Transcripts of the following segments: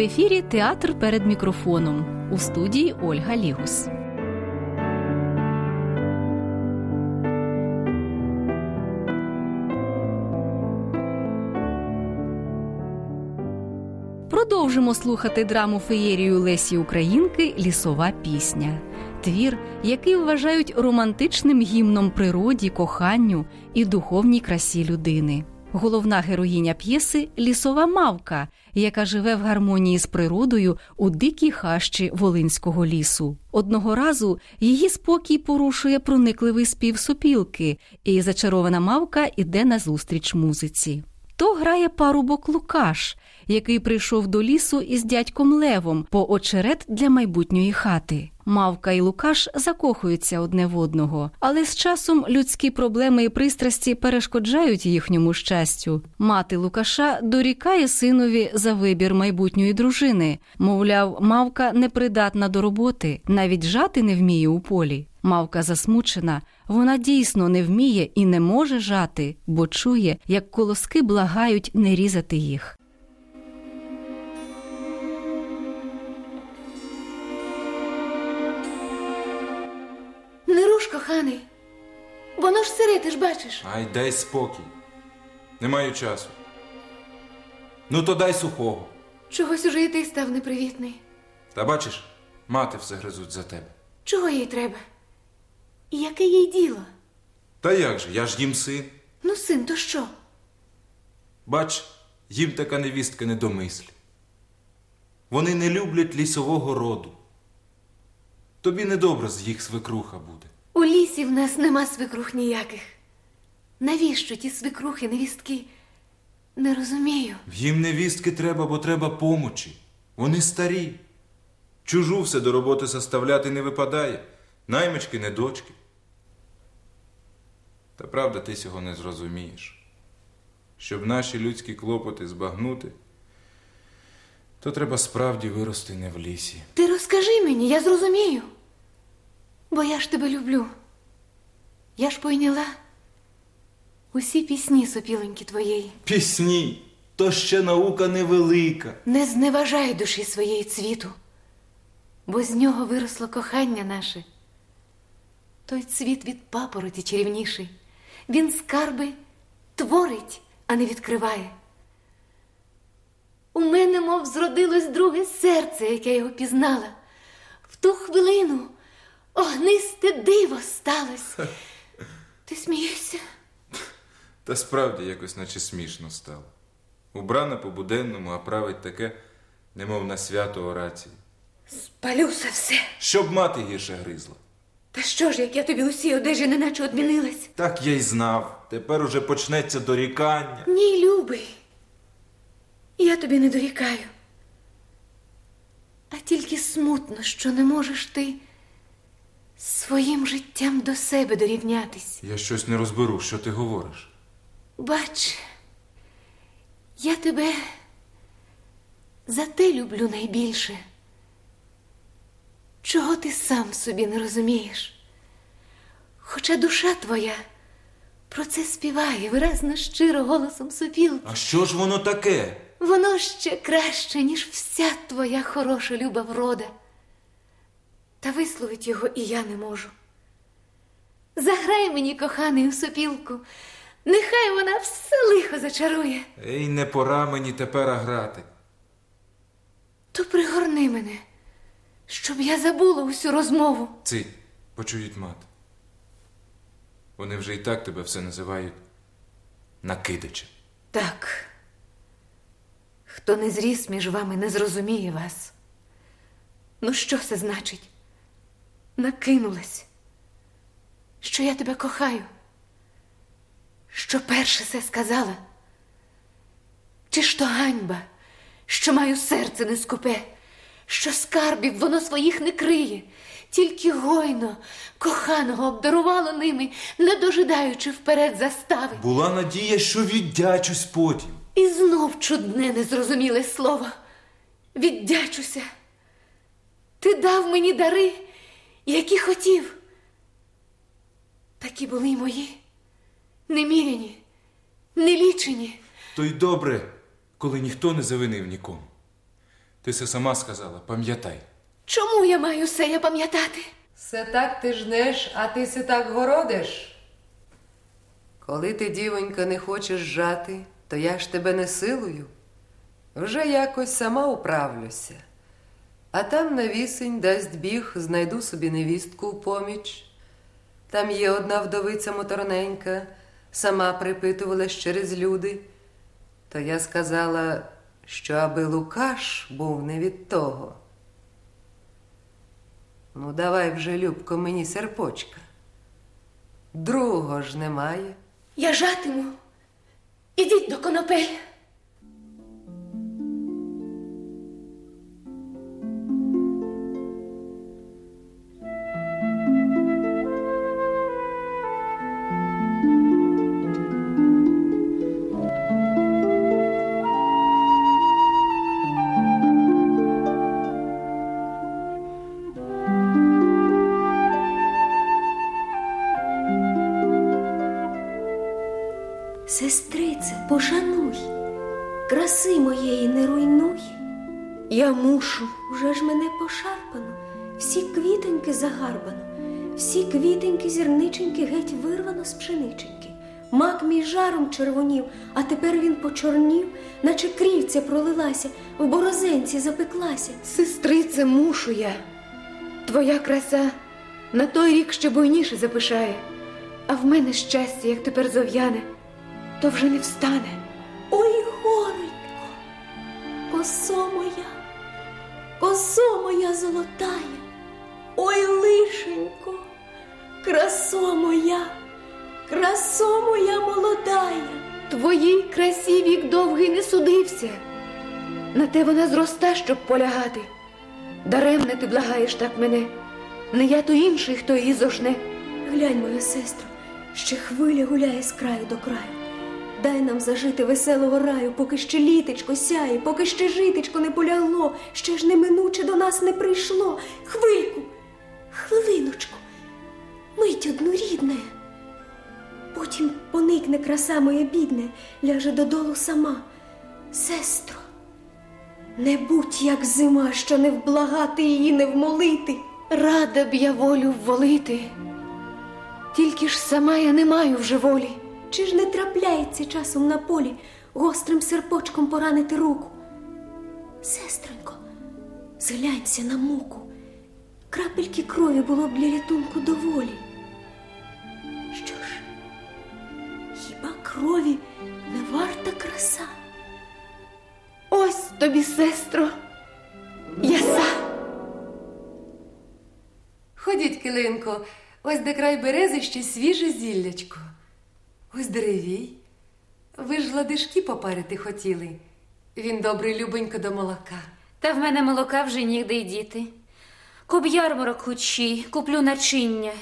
Ефірі Театр перед мікрофоном у студії Ольга Лігус. Продовжимо слухати драму феєрію Лесі Українки Лісова пісня. Твір, який вважають романтичним гімном природі, коханню і духовній красі людини. Головна героїня п'єси лісова мавка, яка живе в гармонії з природою у дикій хащі Волинського лісу. Одного разу її спокій порушує проникливий спів сопілки, і зачарована мавка іде назустріч музиці. То грає парубок Лукаш, який прийшов до лісу із дядьком Левом по очерет для майбутньої хати. Мавка і Лукаш закохуються одне в одного, але з часом людські проблеми і пристрасті перешкоджають їхньому щастю. Мати Лукаша дорікає синові за вибір майбутньої дружини. Мовляв, мавка непридатна до роботи, навіть жати не вміє у полі. Мавка засмучена, вона дійсно не вміє і не може жати, бо чує, як колоски благають не різати їх. Не руш, коханий. Воно ж сире, ти ж бачиш. Ай, дай спокій. Не маю часу. Ну, то дай сухого. Чогось уже і ти став непривітний. Та бачиш, мати все гризуть за тебе. Чого їй треба? І яке їй діло? Та як же, я ж їм син. Ну, син, то що? Бач, їм така невістка не до мислі. Вони не люблять лісового роду. Тобі недобре з їх свекруха буде. У лісі в нас нема свекрух ніяких. Навіщо ті свекрухи, невістки? Не розумію. Їм невістки треба, бо треба помочі. Вони старі. Чужу все до роботи заставляти не випадає. Наймички не дочки. Та правда, ти цього не зрозумієш. Щоб наші людські клопоти збагнути, то треба справді вирости не в лісі. Ти розкажи мені, я зрозумію. Бо я ж тебе люблю. Я ж пойняла усі пісні сопіленьки твоєї. Пісні, то ще наука невелика. Не зневажай душі своєї цвіту, бо з нього виросло кохання наше. Той цвіт від папороті чарівніший. Він скарби творить, а не відкриває. У мене, мов зродилось друге серце, яке його пізнала. В ту хвилину огнисте диво сталося. Ти смієшся? Та справді якось наче смішно стало. Убрана по-буденному, а править таке, немов на свято орації. Спалюся все. Щоб мати гірше гризла. Та що ж, як я тобі усі одежі неначе одмінилась? Так я й знав. Тепер уже почнеться дорікання. Ні, любий. Я тобі не дорікаю. А тільки смутно, що не можеш ти своїм життям до себе дорівнятись. Я щось не розберу, що ти говориш. Бач, я тебе за те люблю найбільше, чого ти сам собі не розумієш. Хоча душа твоя про це співає виразно щиро голосом сопілки. А що ж воно таке? Воно ще краще, ніж вся твоя хороша люба врода. Та висловить його і я не можу. Заграй мені, коханий, у сопілку, нехай вона все лихо зачарує. Ей, не пора мені тепер грати. То пригорни мене, щоб я забула усю розмову. Цить, почують мати. Вони вже і так тебе все називають накидачем. Так. Хто не зріс між вами, не зрозуміє вас. Ну, що це значить? Накинулась, що я тебе кохаю, що перше це сказала. Чи ж то ганьба, що маю серце не скупе, що скарбів воно своїх не криє, тільки гойно коханого обдарувало ними, не дожидаючи вперед застави. Була надія, що віддячусь потім. І знов чудне незрозуміле слово. Віддячуся. Ти дав мені дари, які хотів. Такі були й мої, неміряні, нелічені. То й добре, коли ніхто не завинив нікому. Ти се сама сказала, пам'ятай. Чому я маю все я пам'ятати? Все так ти жнеш, а ти се так городиш. Коли ти, дівонька, не хочеш жати, то я ж тебе не силую. Вже якось сама управлюся. А там на вісень дасть біг, знайду собі невістку у поміч. Там є одна вдовиця моторненька, сама припитувалась через люди. То я сказала, що аби Лукаш був не від того. Ну, давай вже, Любко, мені серпочка. Другого ж немає. Я жатиму. Ідіть до конопель. Я мушу. Уже ж мене пошарпано, всі квітеньки загарбано, всі квітеньки зірниченьки геть вирвано з пшениченьки. Мак мій жаром червонів, а тепер він почорнів, наче крівця пролилася, в борозенці запеклася. Сестрице, мушу я. Твоя краса на той рік ще буйніше запишає, а в мене щастя, як тепер зов'яне, то вже не встане. Ой, горенько, косо моя, косо моя золотая, ой, лишенько, красо моя, красо моя молодая. Твоїй красі вік довгий не судився. На те вона зроста, щоб полягати. Даремне ти благаєш так мене. Не я, то інший, хто її зожне. Глянь, моя сестро, ще хвиля гуляє з краю до краю. Дай нам зажити веселого раю, поки ще літечко сяє, поки ще житечко не полягло, ще ж неминуче до нас не прийшло. Хвильку, хвилиночку, мить одну рідне. Потім поникне краса моя бідне, ляже додолу сама. Сестро, не будь як зима, що не вблагати її, не вмолити. Рада б я волю вволити. Тільки ж сама я не маю вже волі. Чи ж не трапляється часом на полі гострим серпочком поранити руку? Сестронько, зглянься на муку. Крапельки крові було б для рятунку доволі. Що ж, хіба крові не варта краса? Ось тобі, сестро, яса. Ходіть, килинко, ось де край берези ще свіже зіллячко. Ось деревій. Ви ж ладишки попарити хотіли. Він добрий любенько до молока. Та в мене молока вже нігде й діти. Куп ярмарок хучі, куплю начиння.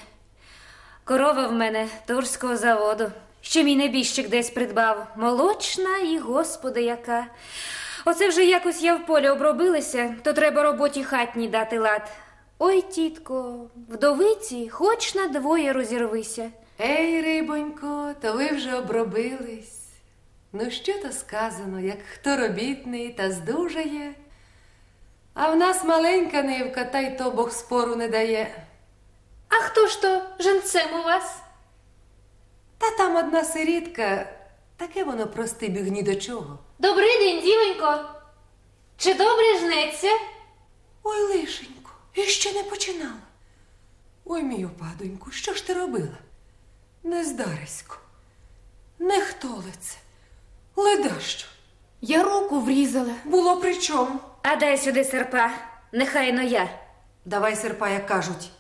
Корова в мене турського заводу. Ще мій небіжчик десь придбав. Молочна і, господи, яка. Оце вже якось я в полі обробилася, то треба роботі хатній дати лад. Ой, тітко, вдовиці, хоч на двоє розірвися. Ей, рибонько, то ви вже обробились. Ну, що то сказано, як хто робітний та здужає. А в нас маленька нивка, та й то Бог спору не дає. А хто ж то женцем у вас? Та там одна сирітка, таке воно прости біг ні до чого. Добрий день, дівонько. Чи добре жнеться? Ой, лишенько, і ще не починала. Ой, мій опадоньку, що ж ти робила? Нездарисько, не хтолице, ледащо. Я руку врізала. Було при чому? А дай сюди серпа, нехай но я. Давай серпа, як кажуть.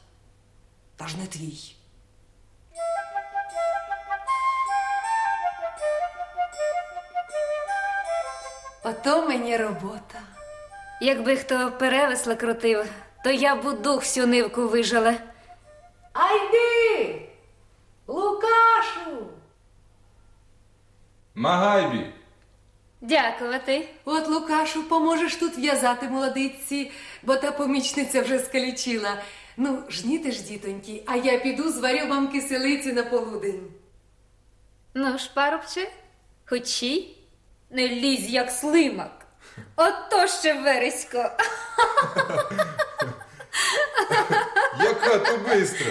Та ж не твій. Ото мені робота. Якби хто перевесла крутив, то я б у дух всю нивку вижала. Айди! Лукашу! Магайбі! Дякувати. От Лукашу, поможеш тут в'язати молодиці, бо та помічниця вже скалічила. Ну, жніте ж, дітоньки, а я піду зварю вам киселиці на полудень. Ну ж, парубче, хочі, не лізь, як слимак. Ото ще вересько. Яка то бистра!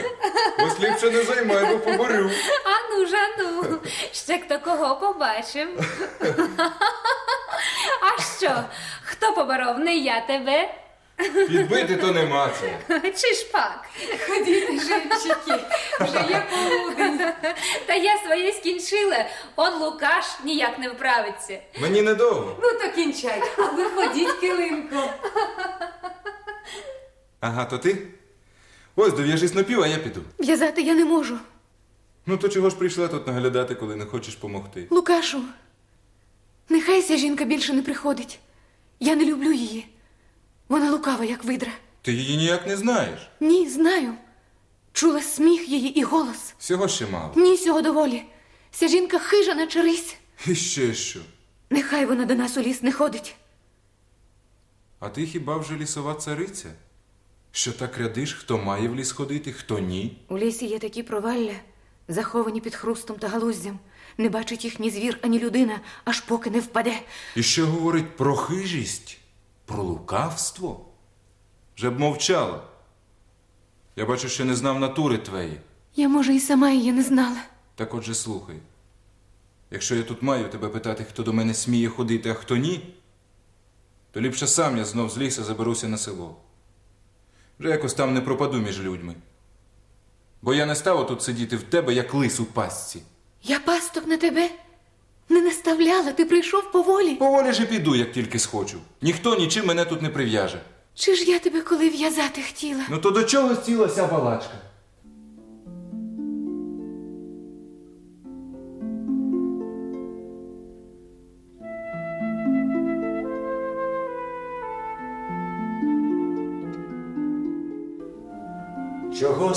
Ось ліпше не займай, бо поборю. Ану ж, ану, ще хто кого побачив. А що? Хто поборов? Не я тебе? Підбити то нема це. Чи ж пак? Ходіть, живчики, вже є полудень. Та я своє скінчила. Он Лукаш ніяк не вправиться. Мені недовго. Ну то кінчай, а ви ходіть, килинко. Ага, то ти? Ось дов'яжись напів, а я піду. В'язати я не можу. Ну то чого ж прийшла тут наглядати, коли не хочеш помогти? Лукашу, нехай ця жінка більше не приходить. Я не люблю її. Вона лукава, як видра. Ти її ніяк не знаєш. Ні, знаю. Чула сміх її і голос. Всього ще мало. Ні, сього доволі. Ця жінка хижа наче рись. І ще що? Нехай вона до нас у ліс не ходить. А ти хіба вже лісова цариця? Що так рядиш, хто має в ліс ходити, хто ні? У лісі є такі провалля, заховані під хрустом та галуздям. Не бачить їх ні звір, ані людина, аж поки не впаде. І що говорить про хижість, про лукавство? Вже б мовчала. Я бачу, що не знав натури твої. Я, може, і сама її не знала. Так отже слухай. Якщо я тут маю тебе питати, хто до мене сміє ходити, а хто ні, то ліпше сам я знов з ліса заберуся на село. Вже якось там не пропаду між людьми. Бо я не став тут сидіти в тебе, як лис у пастці. Я пасток на тебе не наставляла, ти прийшов поволі. Поволі ж і піду, як тільки схочу. Ніхто нічим мене тут не прив'яже. Чи ж я тебе коли в'язати хотіла? Ну то до чого стілася балачка?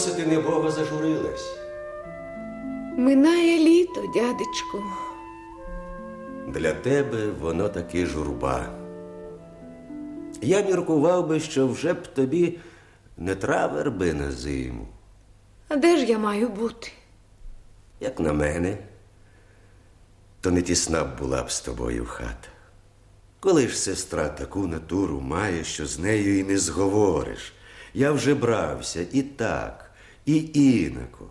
Чого се ти небого зажурилась? Минає літо, дядечку. Для тебе воно таки журба. Я міркував би, що вже б тобі не травер би на зиму. А де ж я маю бути? Як на мене, то не тісна б була б з тобою хата. Коли ж сестра таку натуру має, що з нею і не зговориш. Я вже брався і так, і інако.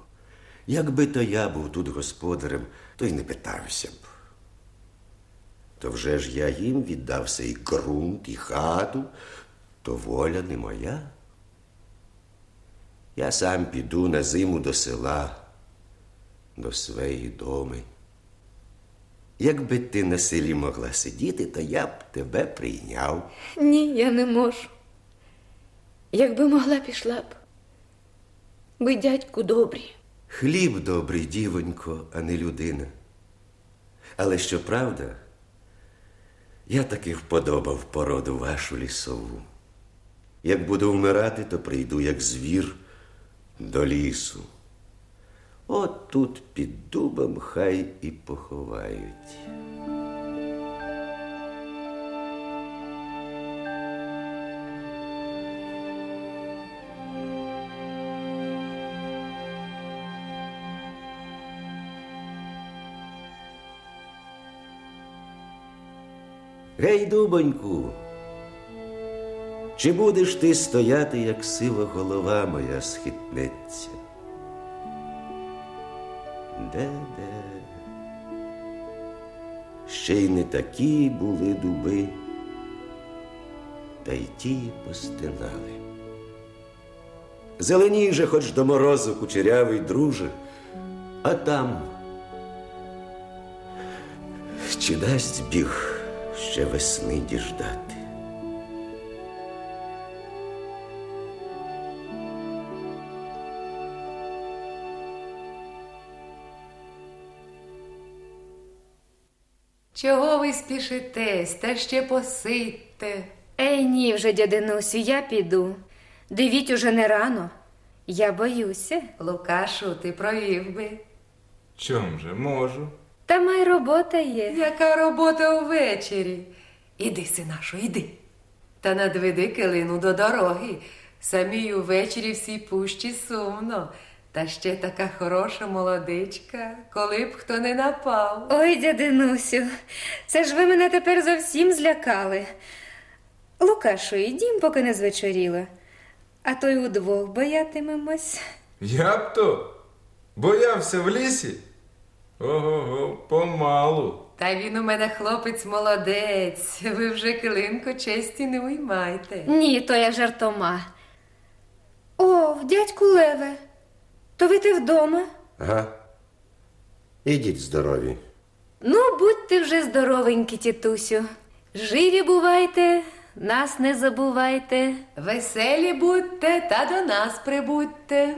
Якби то я був тут господарем, то й не питався б. То вже ж я їм віддався і ґрунт, і хату, то воля не моя. Я сам піду на зиму до села, до своєї доми. Якби ти на селі могла сидіти, то я б тебе прийняв. Ні, я не можу. Якби могла, пішла б. Ви, дядьку, добрі. Хліб добрий, дівонько, а не людина. Але щоправда, я таки вподобав породу вашу лісову. Як буду вмирати, то прийду як звір до лісу. От тут під дубом хай і поховають. Гей, дубоньку, чи будеш ти стояти, як сива голова моя схитнеться? Де-де? Ще й не такі були дуби, та й ті постинали. Зеленій же хоч до морозу кучерявий друже, а там чи дасть біг ще весни діждати? Чого ви спішитесь, та ще посидьте. Ей, ні вже, дядинусю, я піду. Дивіть уже не рано. Я боюся. Лукашу, ти провів би. Чом же можу? Та май робота є. Яка робота увечері? Іди, синашу, іди. Та надведи килину до дороги. Самій увечері всій пущі сумно. Та ще така хороша молодичка, коли б хто не напав. Ой, дядинусю, це ж ви мене тепер зовсім злякали. Лукашу, ідім, поки не звечоріло. А то й удвох боятимемось. Я б то боявся в лісі. Ого-го, помалу. Та він у мене хлопець молодець. Ви вже килинку честі не уймайте. Ні, то я жартома. О, в дядьку Леве, то ви ти вдома? Ага. Ідіть здорові. Ну, будьте вже здоровенькі, тітусю. Живі бувайте, нас не забувайте. Веселі будьте та до нас прибудьте.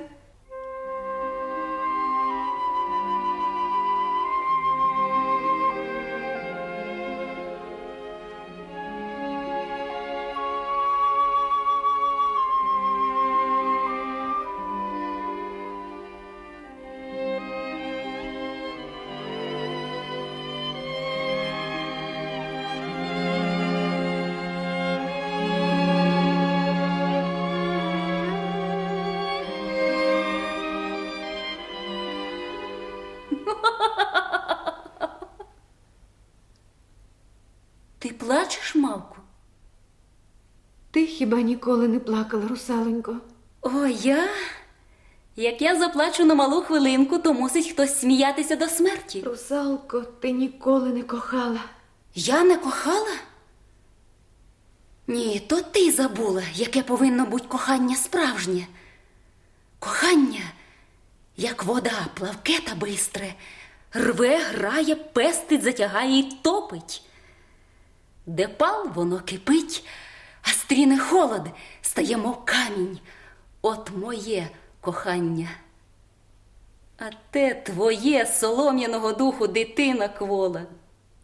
Мавку? Ти хіба ніколи не плакала, русаленько? О, я? Як я заплачу на малу хвилинку, то мусить хтось сміятися до смерті. Русалко, ти ніколи не кохала. Я не кохала? Ні, то ти забула, яке повинно бути кохання справжнє. Кохання, як вода, плавке та бистре, рве, грає, пестить, затягає і топить. Де пал, воно кипить, а стріне холод, стає, мов камінь. От моє кохання. А те твоє солом'яного духу дитина квола.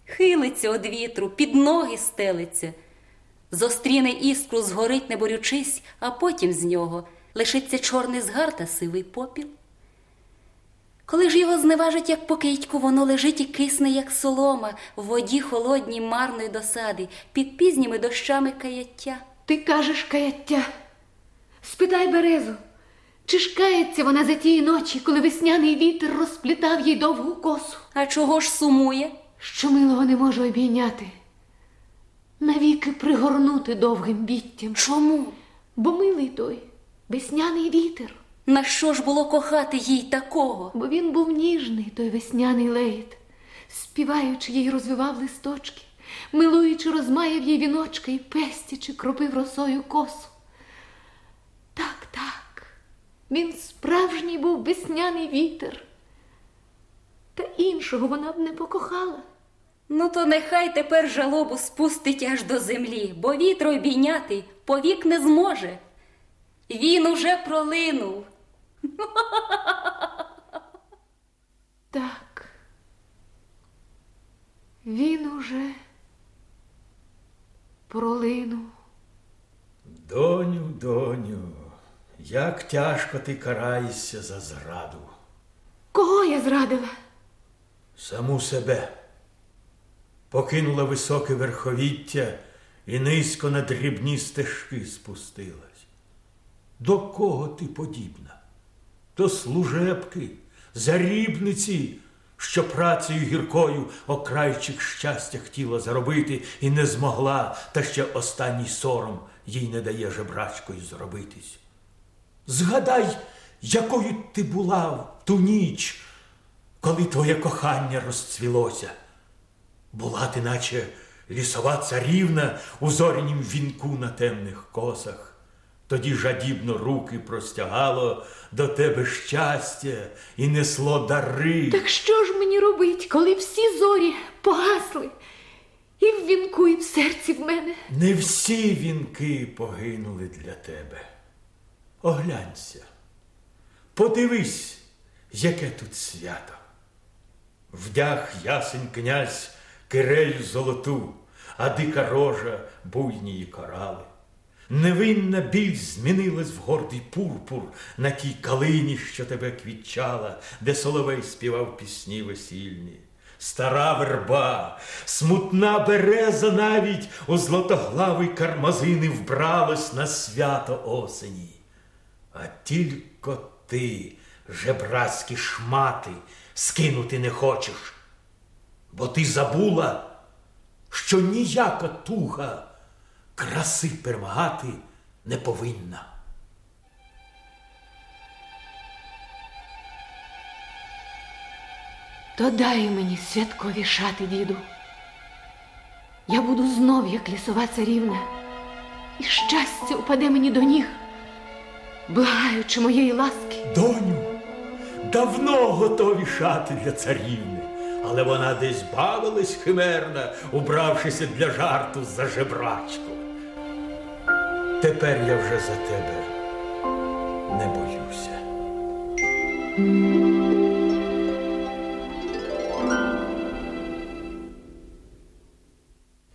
Хилиться од вітру, під ноги стелиться. Зостріне іскру, згорить, не борючись, а потім з нього лишиться чорний згар та сивий попіл. Коли ж його зневажить, як покидьку, воно лежить і кисне, як солома, в воді холодній марної досади, під пізніми дощами каяття. Ти кажеш каяття. Спитай березу, чи ж кається вона за тієї ночі, коли весняний вітер розплітав їй довгу косу, А чого ж сумує? що милого не може обійняти, навіки пригорнути довгим біттям. Чому? Бо милий той, весняний вітер, На що ж було кохати їй такого? бо він був ніжний, той весняний лейт, співаючи їй розвивав листочки, милуючи, розмаяв їй віночки і пестячи, кропив росою косу. Так, так, він справжній був весняний вітер. Та іншого вона б не покохала. Ну, то нехай тепер жалобу спустить аж до землі, бо вітро обійняти повік не зможе. Він уже пролинув. Так. Він уже пролинув. Доню, доню, як тяжко ти караєшся за зраду. Кого я зрадила? Саму себе. Покинула високе верховіття і низько на дрібні стежки спустилась. До кого ти подібна? До служебки, зарібниці, що працею гіркою окрайчих щастя хотіла заробити і не змогла, та ще останній сором їй не дає жебрачкою зробитись. Згадай, якою ти була в ту ніч, коли твоє кохання розцвілося. Була ти, наче лісова царівна у зорянім вінку на темних косах. Тоді жадібно руки простягало до тебе щастя і несло дари. Так що ж мені робить, коли всі зорі погасли? І в вінку, і в серці в мене. Не всі вінки погинули для тебе. Оглянься, подивись, яке тут свято. Вдяг ясень князь кирею золоту, а дика рожа буйнії корали. Невинна біль змінилась в гордий пурпур на тій калині, що тебе квітчала, де соловей співав пісні весільні. Стара верба, смутна береза навіть у златоглавий кармазини вбралась на свято осені. А тільки ти жебрацькі шмати скинути не хочеш, бо ти забула, що ніяка туга краси перемагати не повинна. То дай мені святкові шати, діду. Я буду знов, як лісова царівна, і щастя упаде мені до ніг, благаючи моєї ласки. Доню, давно готові шати для царівни, але вона десь бавилась химерна, убравшися для жарту за жебрачку. Тепер я вже за тебе не боюся.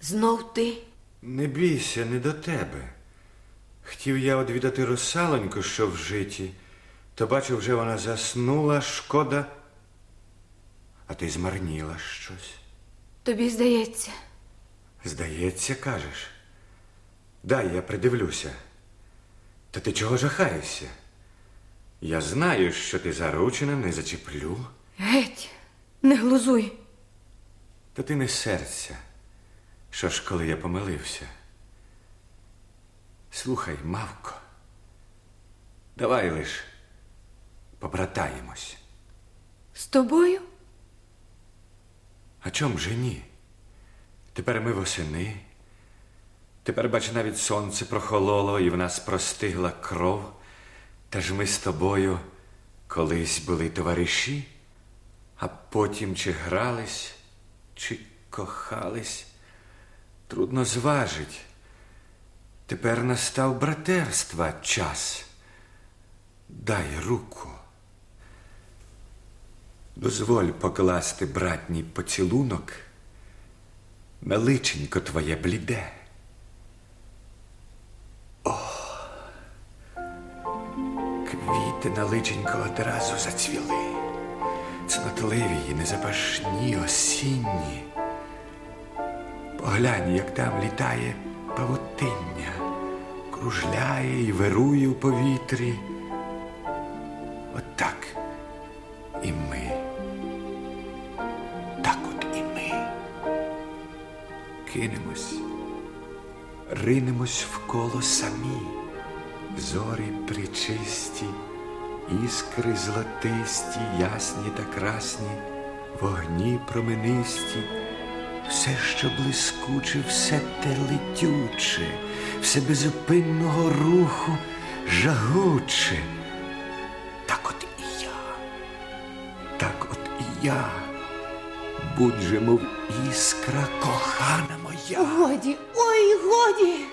Знов ти. Не бійся, не до тебе. Хотів я одвідати русалоньку, що в житті, то бачу, вже вона заснула, шкода, а ти змарніла щось. Тобі здається, Здається, кажеш. Дай я придивлюся. Та ти чого жахаєшся? Я знаю, що ти заручена, не зачеплю. геть, не глузуй. Та ти не серця. Що ж, коли я помилився? Слухай, мавко, давай лиш побратаємось. З тобою? А чом же ні? Тепер ми восени. Тепер, бач, навіть сонце прохололо і в нас простигла кров. Та ж ми з тобою колись були товариші, а потім чи грались, чи кохались. Трудно зважить. Тепер настав братерства час. Дай руку. Дозволь покласти братній поцілунок на личенько твоє бліде. Квіти на личенько одразу зацвіли, цнотливі і незапашні осінні. Поглянь, як там літає павутиння, кружляє і вирує у повітрі. От так і ми. Так от і ми. Кинемось, ринемось в коло самі, зорі причисті, іскри золотисті, ясні та красні, вогні променисті, все, що блискуче, все те летюче, все безупинного руху жагуче. Так от і я. Так от і я. Будь же, мов іскра кохана моя. Годі, ой, годі.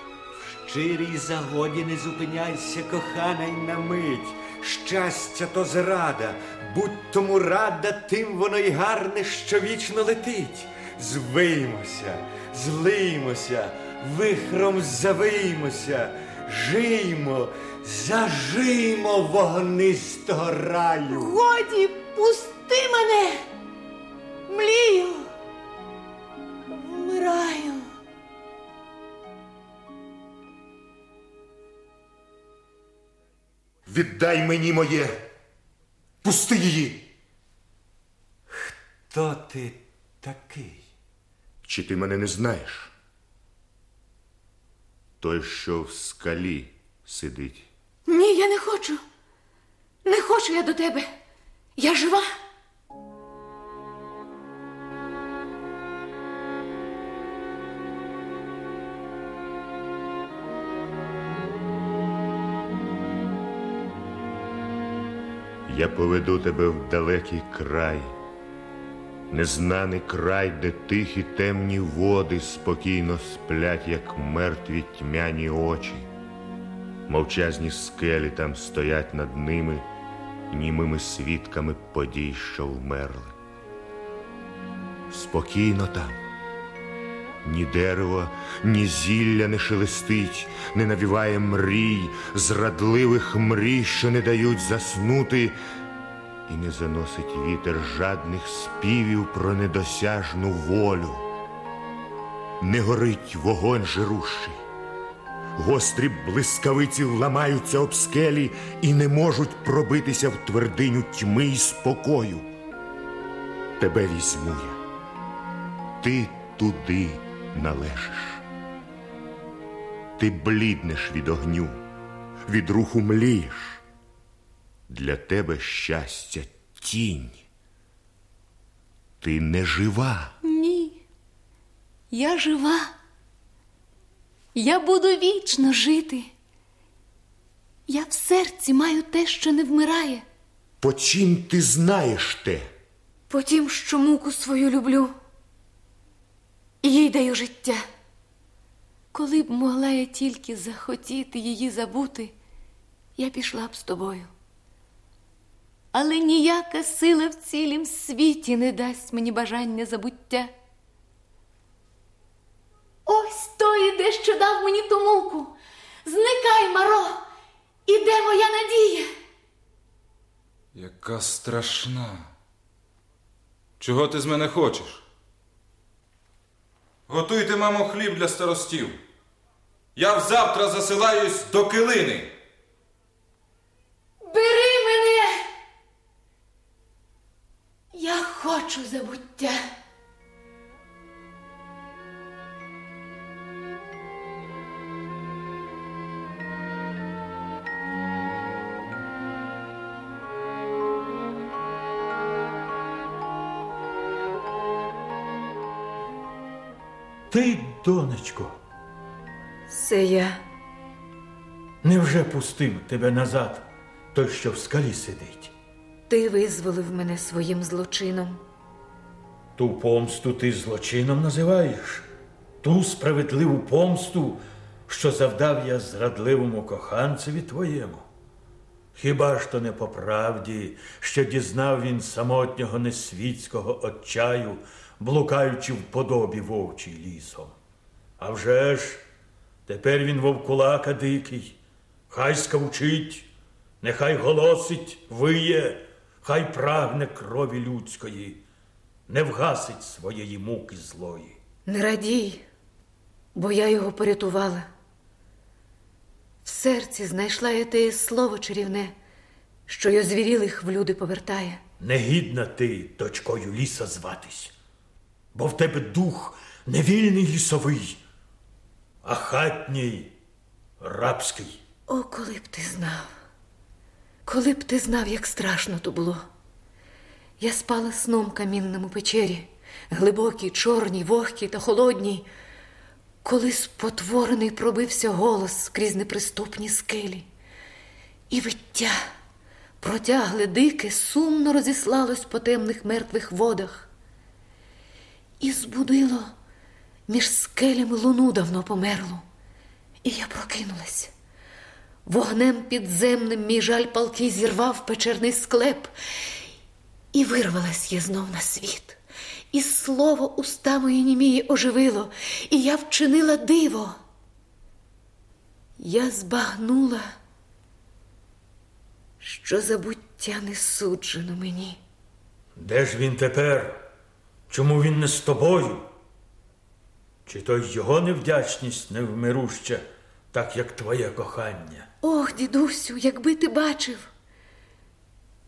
В щирій загоді не зупиняйся, кохана, й на мить. Щастя то зрада, будь тому рада, тим воно й гарне, що вічно летить. Звиймося, злиймося, вихром завиймося, жиймо, зажиймо вогнистого раю. Годі, пусти мене. Млію. Вмираю. Віддай мені моє. Пусти її. Хто ти такий? Чи ти мене не знаєш? Той, що в скалі сидить. Ні, я не хочу. Не хочу я до тебе. Я жива. Я поведу тебе в далекий край, незнаний край, де тихі темні води спокійно сплять, як мертві тьмяні очі. Мовчазні скелі там стоять над ними, німими свідками подій, що вмерли. Спокійно там. Ні дерево, ні зілля не шелестить, не навіває мрій, зрадливих мрій, що не дають заснути, і не заносить вітер жадних співів про недосяжну волю. Не горить вогонь жирущий, Гострі блискавиці ламаються об скелі і не можуть пробитися в твердиню тьми й спокою. Тебе візьму я. Ти туди належиш. Ти бліднеш від огню, від руху млієш. Для тебе щастя тінь. Ти не жива. Ні. Я жива. Я буду вічно жити. Я в серці маю те, що не вмирає. По чим ти знаєш те? Потім, що муку свою люблю, їй даю життя. Коли б могла я тільки захотіти її забути, я пішла б з тобою. Але ніяка сила в цілім світі не дасть мені бажання забуття. Ось то іде, що дав мені ту муку. Зникай, Маро, іде моя надія. Яка страшна. Чого ти з мене хочеш? Готуйте, мамо, хліб для старостів. Я взавтра засилаюсь до килини. Бери мене. Я хочу забуття. Донечко, Це я. невже пустив тебе назад той, що в скалі сидить? Ти визволив мене своїм злочином. Ту помсту ти злочином називаєш, ту справедливу помсту, що завдав я зрадливому коханцеві твоєму. Хіба ж то не по правді, що дізнав він самотнього несвітського отчаю, блукаючи в подобі вовчій лісом? А вже ж, тепер він вовкулака дикий, хай скавчить, нехай голосить, виє, хай прагне крові людської, не вгасить своєї муки злої. Не радій, бо я його порятувала. В серці знайшла я те слово чарівне, що й озвірілих в люди повертає. Негідна ти дочкою ліса зватись, бо в тебе дух не вільний лісовий, а хатній рабський. О, коли б ти знав, коли б ти знав, як страшно то було. Я спала сном камінним у печері, глибокій, чорній, вогкій та холодній, коли спотворений пробився голос крізь неприступні скелі, і виття протягле дике, сумно розіслалось по темних мертвих водах, і збудило між скелями луну давно померлу, і я прокинулась. Вогнем підземним мій жаль палки зірвав печерний склеп, і вирвалась я знов на світ. І слово уста мої німії оживило, і я вчинила диво. Я збагнула, що забуття не суджено мені. Де ж він тепер? Чому він не з тобою? Чи то й його невдячність невмируща, так як твоє кохання? Ох, дідусю, якби ти бачив.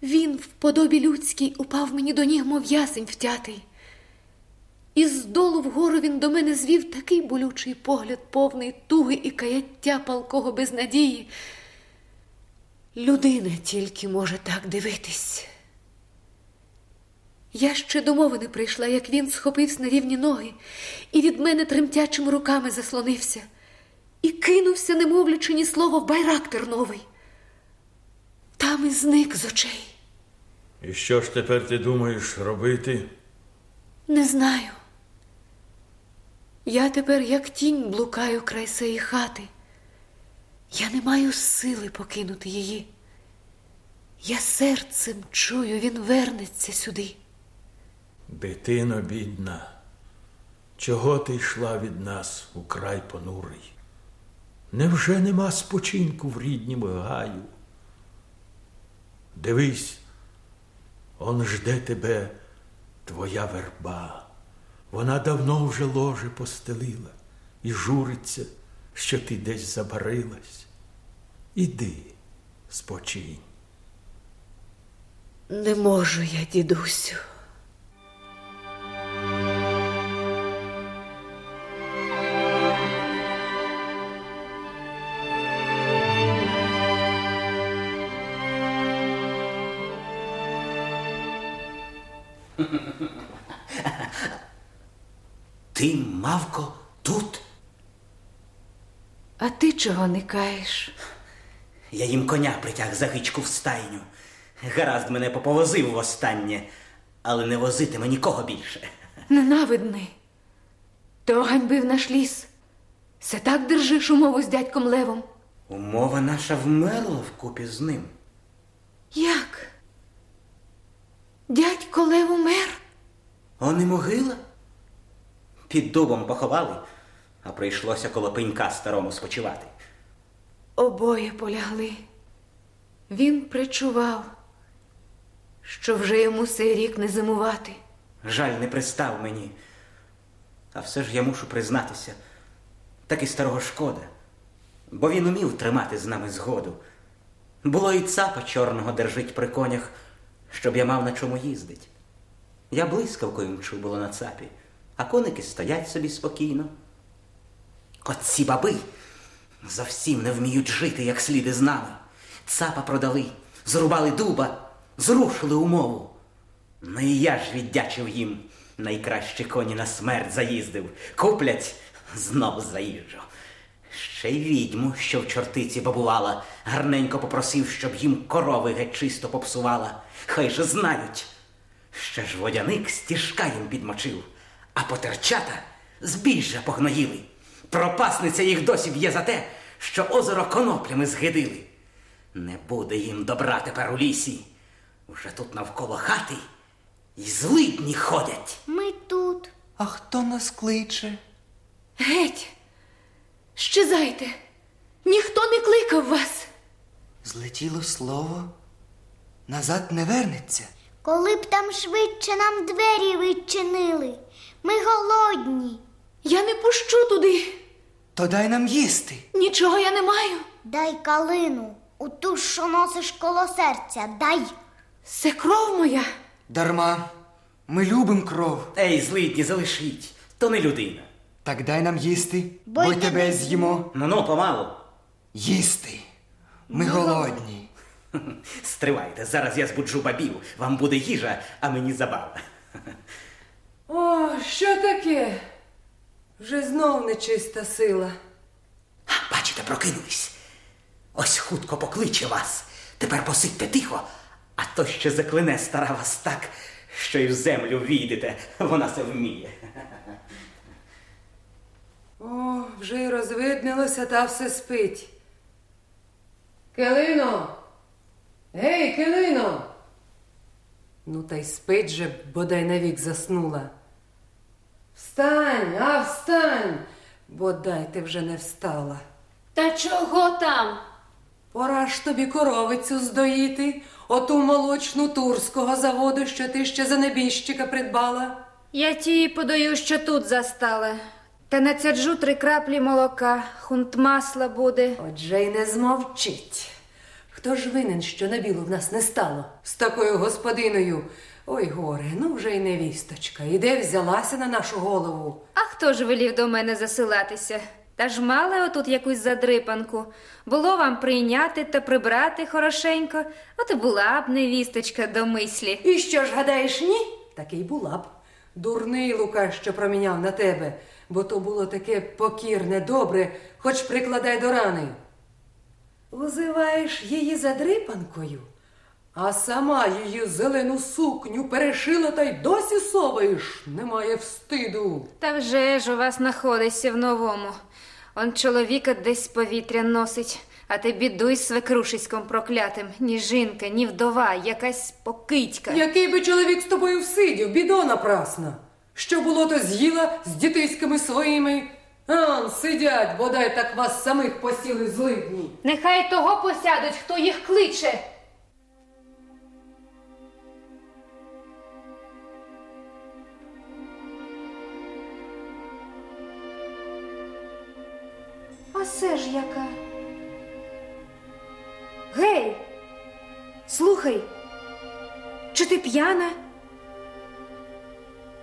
Він в подобі людській упав мені до ніг, мов ясень втятий. І здолу вгору він до мене звів такий болючий погляд, повний туги і каяття палкого безнадії. Людина тільки може так дивитись. Я ще до мови не прийшла, як він схопився на рівні ноги і від мене тремтячими руками заслонився, і кинувся, не мовлячи ні слова, в байрактер новий. Там і зник з очей. І що ж тепер ти думаєш робити? Не знаю. Я тепер, як тінь, блукаю край сеї хати. Я не маю сили покинути її. Я серцем чую, він вернеться сюди. Дитино бідна, чого ти йшла від нас у край понурий? Невже нема спочинку в ріднім гаю? Дивись, он жде тебе твоя верба. Вона давно вже ложе постелила і журиться, що ти десь забарилась. Іди, спочинь. Не можу я, дідусю. Ти, мавко, тут? А ти чого не каєш? Я їм коня притяг за гичку в стайню. Гаразд мене поповозив востаннє, але не возитиме нікого більше. Ненавидний. Ти оганьбив наш ліс. Се так держиш умову з дядьком Левом. Умова наша вмерла вкупі з ним. Як? Дядько Лев умер? О, не могила? Під дубом поховали, а прийшлося коло пенька старому спочивати. Обоє полягли. Він причував, що вже йому сей рік не зимувати. Жаль не пристав мені. А все ж я мушу признатися, так і старого шкода, бо він умів тримати з нами згоду. Було і цапа чорного держить при конях, щоб я мав на чому їздить. Я блискавкою мчу було на цапі, а коники стоять собі спокійно. От баби зовсім не вміють жити, як сліди з нами. Цапа продали, зрубали дуба, зрушили умову. Ну і я ж віддячив їм. Найкращі коні на смерть заїздив. Куплять, знов заїжджу. Ще й відьму, що в чортиці бабувала, гарненько попросив, щоб їм корови геть чисто попсувала. Хай же знають. Ще ж водяник стіжка їм підмочив, а потерчата збіжжя погноїли. Пропасниця їх досі б'є за те, що озеро коноплями згидили. Не буде їм добра тепер у лісі. Уже тут навколо хати й злидні ходять. Ми тут. А хто нас кличе? Геть, щезайте. Ніхто не кликав вас. Злетіло слово, назад не вернеться. Коли б там швидше нам двері відчинили. Ми голодні. Я не пущу туди. То дай нам їсти. Нічого я не маю. Дай калину, у ту, що носиш коло серця, дай. Це кров моя. Дарма. Ми любим кров. Ей, злидні, залишіть, то не людина. Так дай нам їсти, Бо бо й тебе з'їмо. Ну ну, помалу. Їсти. Ми голодні. Стривайте, зараз я збуджу бабів. Вам буде їжа, а мені забава. О, що таке? Вже знов нечиста сила. Бачите, прокинулись. Ось хутко покличе вас. Тепер посидьте тихо, а то ще заклине стара вас так, що й в землю війдете. Вона це вміє. О, вже й розвиднилося, та все спить. Келино! Гей, Келино! Ну, та й спить же, бодай навік заснула. Встань, а встань, бодай ти вже не встала. Та чого там? Пора ж тобі коровицю здоїти, оту молочну турського заводу, що ти ще за небіжчика придбала. Я тії подаю, що тут застала. Та нацяджу три краплі молока, хунт масла буде. Отже й не змовчить. Хто ж винен, що на білу в нас не стало? З такою господиною. Ой, горе, ну вже й невісточка. І де взялася на нашу голову? А хто ж велів до мене засилатися? Та ж мали отут якусь задрипанку. Було вам прийняти та прибрати хорошенько, от і була б невісточка до мислі. І що ж гадаєш, ні? Так і була б. Дурний Лука, що проміняв на тебе, бо то було таке покірне, добре, хоч прикладай до рани. Визиваєш її задрипанкою, а сама її зелену сукню перешила та й досі соваєш. Немає встиду. Та вже ж у вас находиться в новому. Он чоловіка десь повітря носить, а ти бідуй з свекрушиськом проклятим. Ні жінка, ні вдова, якась покидька. Який би чоловік з тобою всидів, бідо напрасна. Що було, то з'їла з дітиськами своїми. Ан, сидять, бодай так вас самих посіли злидні. Нехай того посядуть, хто їх кличе. Це ж яка. Гей, слухай, чи ти п'яна?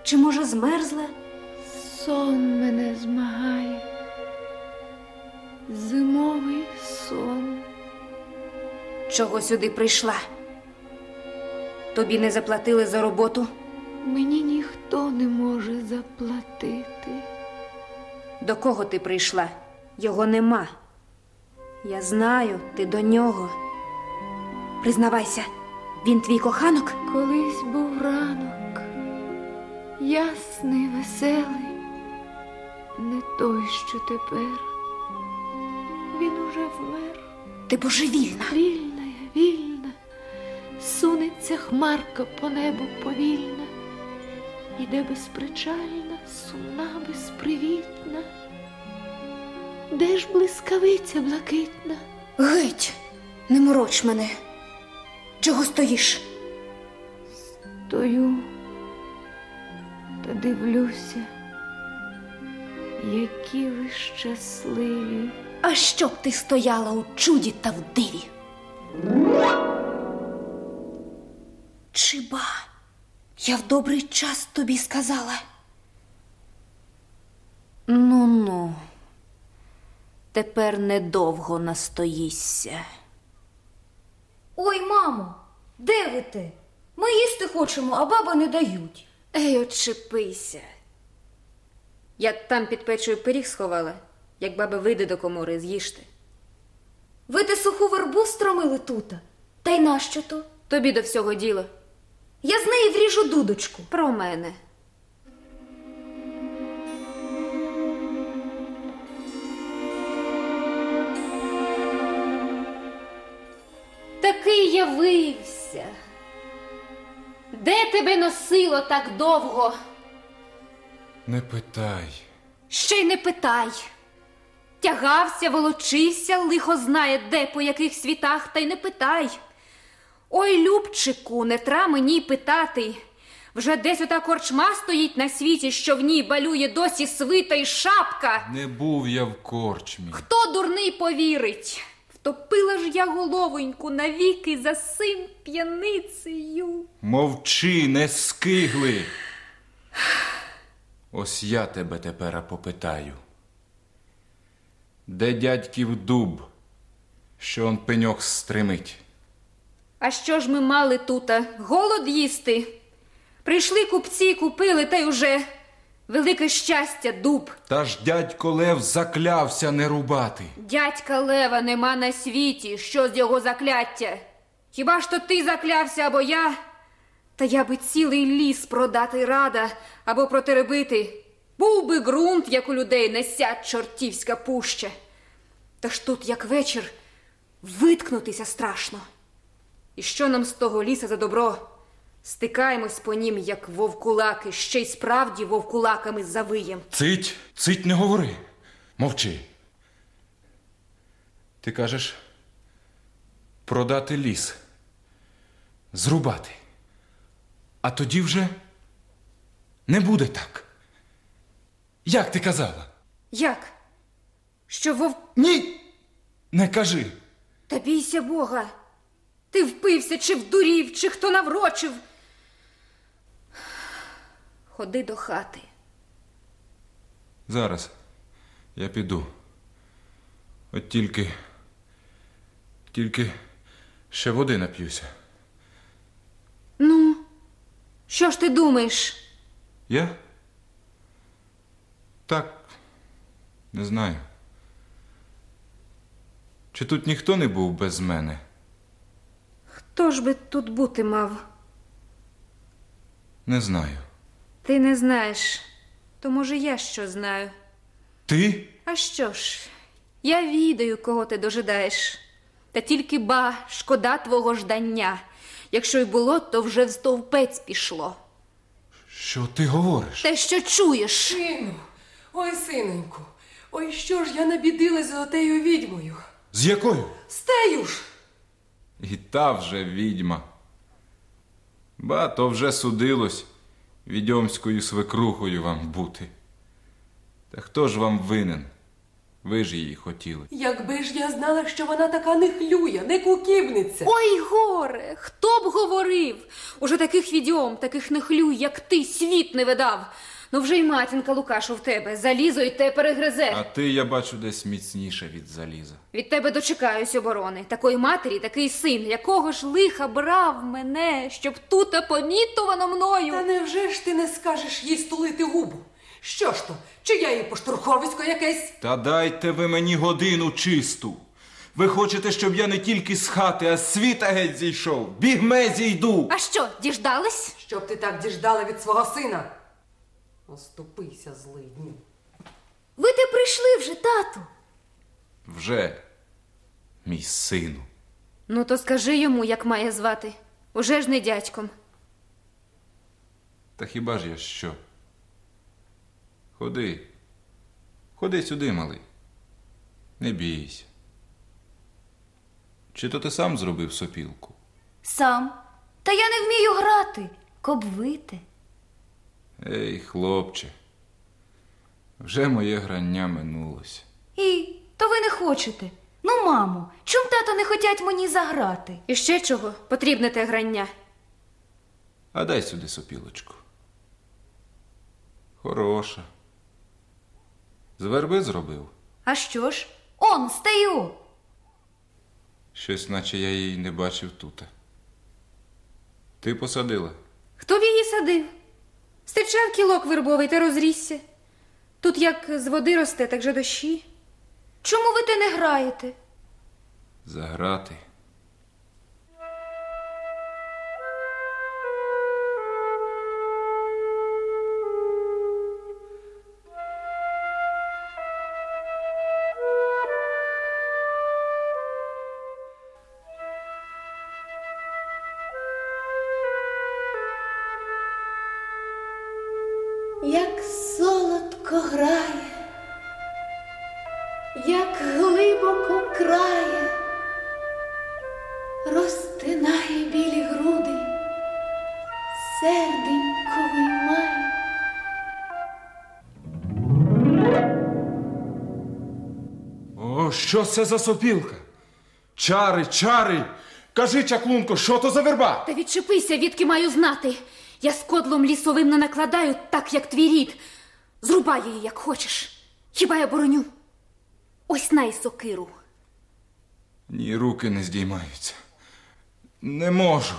Чи, може, змерзла? Сон мене змагає, зимовий сон. Чого сюди прийшла? Тобі не заплатили за роботу? Мені ніхто не може заплатити. До кого ти прийшла? Його нема. Я знаю, ти до нього. Признавайся, він твій коханок? Колись був ранок, ясний, веселий, не той, що тепер. Він уже вмер. Ти божевільна. Вільна я, вільна, сунеться хмарка по небу повільна, іде безпричальна, сумна, безпривітна. Де ж блискавиця блакитна? Геть, не мороч мене. Чого стоїш? Стою та дивлюся, які ви щасливі. А щоб ти стояла у чуді та в диві? Чи ба, я в добрий час тобі сказала. Ну ну, тепер недовго настоїшся. Ой, мамо, де ви ти? Ми їсти хочемо, а баба не дають. Ей, очепися. Я там під печою пиріг сховала, як баба вийде до комори, з'їжте. Ви те суху вербу стромили тута. Та й нащо то? Тобі до всього діло. Я з неї вріжу дудочку. Про мене. Такий явився. Де тебе носило так довго? Не питай. Ще й не питай. Тягався, волочився, лихо знає, де по яких світах, та й не питай. Ой, Любчику, не тра мені питати. Вже десь ота корчма стоїть на світі, що в ній балює досі свита й шапка. Не був я в корчмі. Хто дурний повірить? Втопила ж я головоньку навіки за сим п'яницею. Мовчи, не скигли. Ось я тебе тепер попитаю. Де дядьків дуб, що он пеньок стримить? А що ж ми мали тута? Голод їсти? Прийшли купці, купили, та й уже велике щастя, дуб. Та ж дядько Лев заклявся не рубати. Дядька Лева нема на світі, що з його закляття. Хіба ж то ти заклявся або я? Та я би цілий ліс продати рада або протеребити. Був би ґрунт, як у людей несять чортівська пуща. Та ж тут, як вечір, виткнутися страшно. І що нам з того ліса за добро? Стикаємось по нім, як вовкулаки, ще й справді вовкулаками завиєм. Цить, цить не говори. Мовчи. Ти кажеш продати ліс, зрубати. А тоді вже не буде так. Як ти казала? Як? Що вовк. Ні. Не кажи. Та бійся Бога. Ти впився, чи вдурів, чи хто наврочив. Ходи до хати. Зараз я піду. От тільки. Тільки ще води нап'юся. Ну, що ж ти думаєш? Я? Так, не знаю. Чи тут ніхто не був без мене? Хто ж би тут бути мав? Не знаю. Ти не знаєш, то може я що знаю. Ти? А що ж, я відаю, кого ти дожидаєш. Та тільки ба, шкода твого ждання. Якщо й було, то вже в стовпець пішло. Що ти говориш? Те, що чуєш. Сину, ой, синеньку, ой, що ж я набідила з отею відьмою? З якою? Стею ж! І та вже відьма. Ба, то вже судилось відьомською свекрухою вам бути. Та хто ж вам винен? Ви ж її хотіли. Якби ж я знала, що вона така не хлює, не куківниця. Ой, горе, хто б говорив? Уже таких відьом, таких нехлюй, як ти, світ не видав. Ну вже й матінка Лукашу в тебе, залізо й те перегризе. А ти, я бачу, десь міцніша від заліза. Від тебе дочекаюсь оборони. Такої матері, такий син, якого ж лиха брав мене, щоб тута помітувано мною. Та невже ж ти не скажеш їй стулити губу? Що ж то, чи я їй поштурховисько якесь? Та дайте ви мені годину чисту. Ви хочете, щоб я не тільки з хати, а з світа геть зійшов. Бігме зійду. А що, діждались? Щоб ти так діждала від свого сина. Оступися, злидню. Ви те прийшли вже, тату. Вже, мій сину. Ну, то скажи йому, як має звати. Уже ж не дядьком. Та хіба ж я що? Ходи. Ходи сюди, малий. Не бійся. Чи то ти сам зробив сопілку? Сам. Та я не вмію грати. Кобвити. Ей, хлопче, вже моє грання минулося. І то ви не хочете. Ну, мамо, чом тато не хотять мені заграти? І ще чого? Потрібне те грання. А дай сюди сопілочку. Хороша. З верби зробив. А що ж? Он, стою. Щось, наче я її не бачив тут. Ти посадила? Хто б її садив? Стичав кілок вербовий та розрісся. Тут як з води росте, так же дощі. Чому ви те не граєте? Заграти. Що це за сопілка? Чари, чари! Кажи, чаклунко, що то за верба? Та відчепися, відки маю знати. Я з кодлом лісовим не накладаю, так як твій рід. Зрубай її, як хочеш. Хіба я бороню? Ось най сокиру. Ні, руки не здіймаються. Не можу.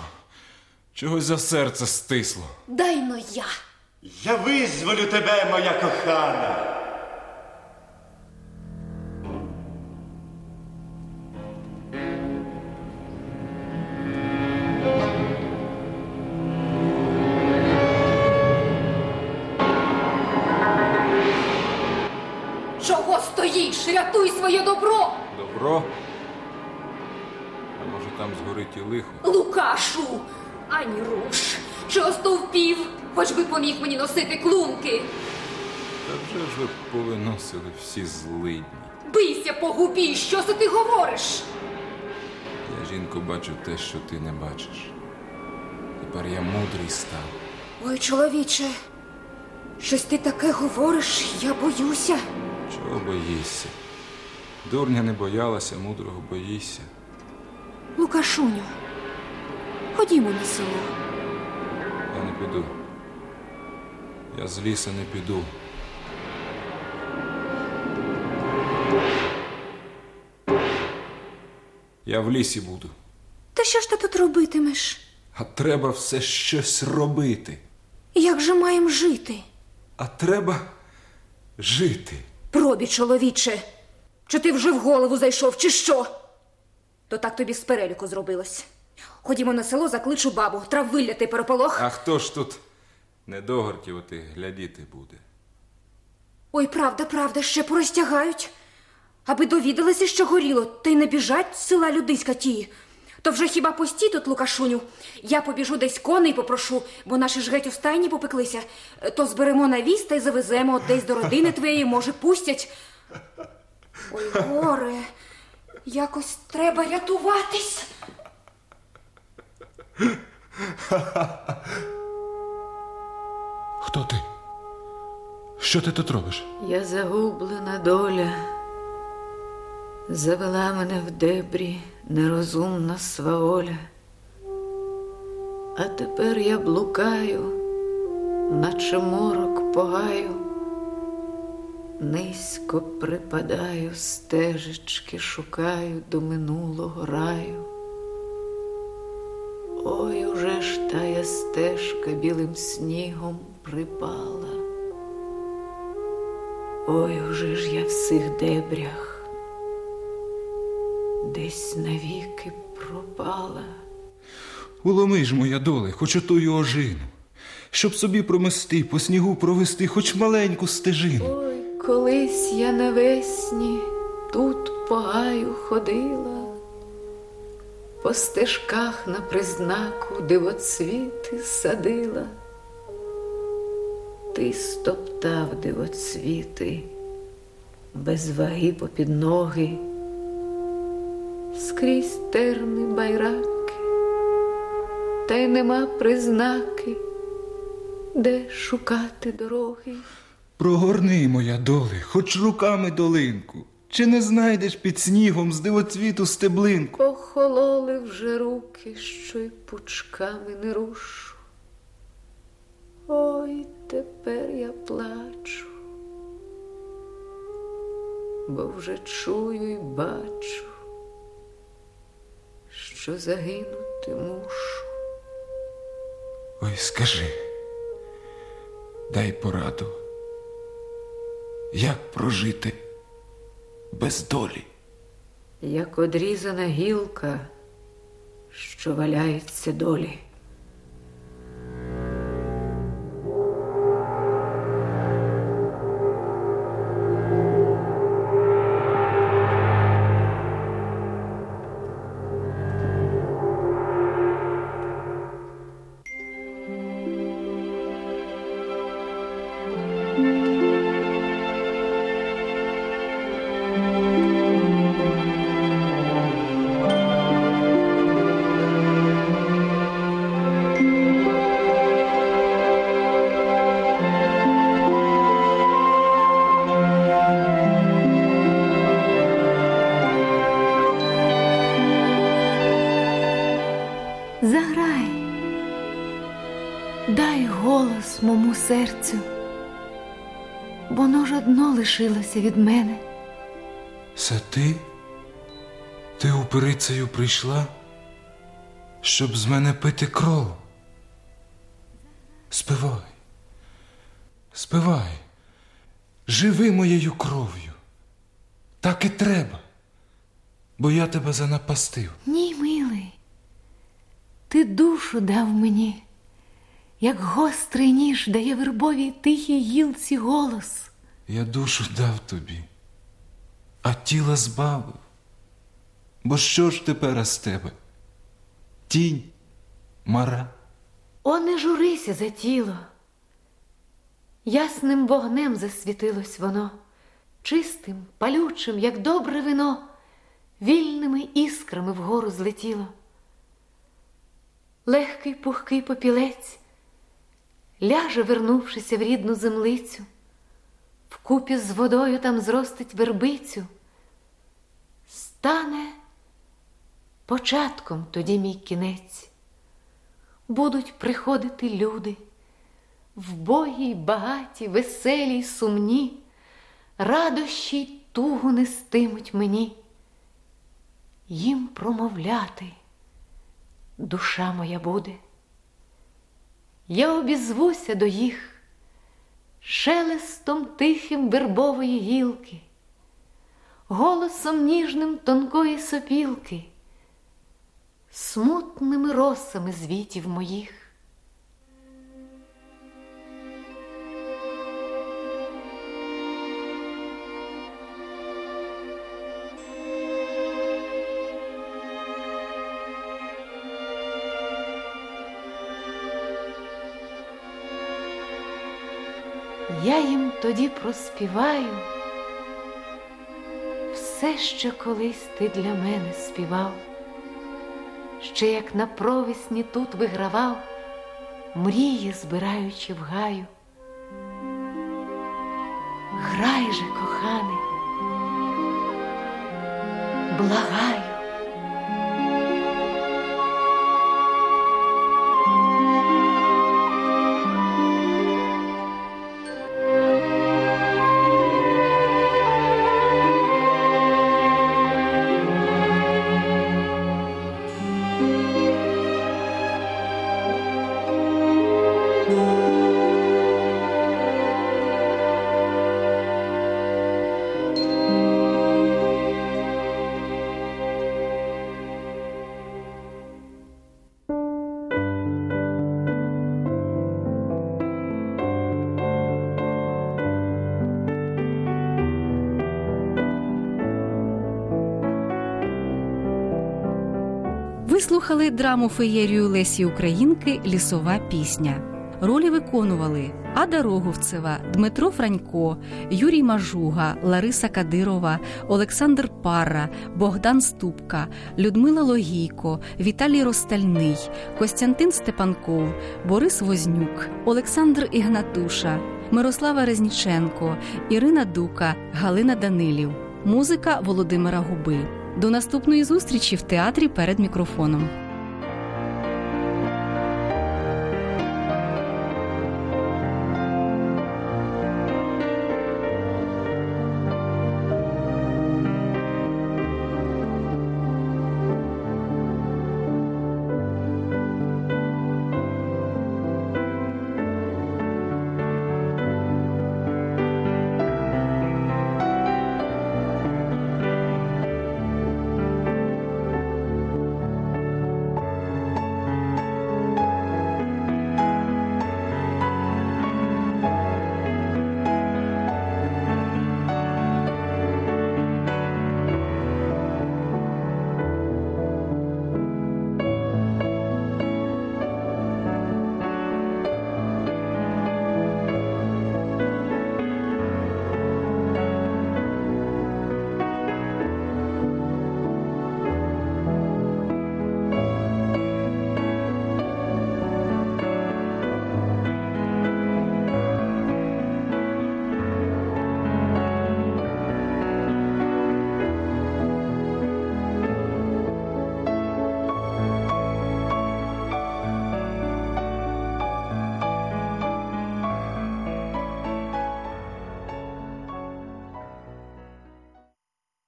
Чогось за серце стисло. Дай но я. Я визволю тебе, моя кохана. Повиносили всі злидні. Бийся по губі, що це ти говориш? Я, жінко, бачу те, що ти не бачиш. Тепер я мудрий став. Ой, чоловіче, щось ти таке говориш, я боюся. Чого боїшся? Дурня не боялася, мудрого боїшся. Лукашуню, ходімо на село. Я не піду. Я з ліса не піду. Я в лісі буду. Та що ж ти тут робитимеш? А треба все щось робити. Як же маємо жити? А треба жити. Пробі, чоловіче, чи ти вже в голову зайшов, чи що? То так тобі з переліку зробилось. Ходімо на село, закличу бабу, травилля ти переполох. А хто ж тут недогортівати глядіти буде? Ой, правда, правда, ще порозтягають. Аби довідалися, що горіло, та й не біжать з села людиська ті. То вже хіба постій тут, Лукашуню? Я побіжу десь коней попрошу, бо наші ж геть у стайні попеклися. То зберемо на віз та й завеземо от десь до родини твоєї, може, пустять. Ой, горе, якось треба рятуватись. Хто ти? Що ти тут робиш? Я загублена доля, Завела мене в дебрі нерозумна сваволя, а тепер я блукаю, наче морок погаю, низько припадаю, стежечки шукаю до минулого раю. Ой, уже ж тая стежка білим снігом припала. Ой, уже ж я в сих дебрях десь навіки пропала. Уломи ж моя доле, хоч отую ожину, щоб собі промести, по снігу провести хоч маленьку стежину. Ой, колись я навесні тут по гаю ходила, по стежках на признаку дивоцвіти садила. Ти стоптав дивоцвіти, без ваги попід ноги, скрізь терни байраки, та й нема признаки, де шукати дороги. Прогорни, моя доле, хоч руками долинку, чи не знайдеш під снігом з дивоцвіту стеблинку? Похололи вже руки, що й пучками не рушу. Ой, тепер я плачу, бо вже чую й бачу, що загинути мушу. Ой, скажи, дай пораду, як прожити без долі? Як одрізана гілка, що валяється долі. Лишилося від мене. Це ти? Ти упирицею прийшла, щоб з мене пити кров? Спивай, спивай, живи моєю кров'ю. Так і треба, бо я тебе занапастив. Ні, милий, ти душу дав мені, як гострий ніж дає вербовій тихій гілці голос. Я душу дав тобі, а тіла збавив. Бо що ж тепер з тебе? Тінь, мара. О, не журися за тіло. Ясним вогнем засвітилось воно, чистим, палючим, як добре вино, вільними іскрами вгору злетіло. Легкий пухкий попілець ляже, вернувшися в рідну землицю, вкупі з водою там зростить вербицю, стане початком тоді мій кінець. Будуть приходити люди, вбогі й багаті, веселі й сумні, радощі й тугу нестимуть мені, їм промовляти душа моя буде. Я обізвуся до їх шелестом тихим вербової гілки, голосом ніжним тонкої сопілки смутними росами звітів моїх. Я їм тоді проспіваю все, що колись ти для мене співав ще як на провісні тут вигравав, мрії збираючи в гаю. Грай же, коханий, Благаю. Драму феєрію Лесі Українки Лісова пісня. Ролі виконували Ада Роговцева, Дмитро Франько, Юрій Мажуга, Лариса Кадирова, Олександр Парра, Богдан Ступка, Людмила Логійко, Віталій Ростальний, Костянтин Степанков, Борис Вознюк, Олександр Ігнатуша, Мирослава Резніченко, Ірина Дука, Галина Данилів. Музика Володимира Губи. До наступної зустрічі в театрі перед мікрофоном.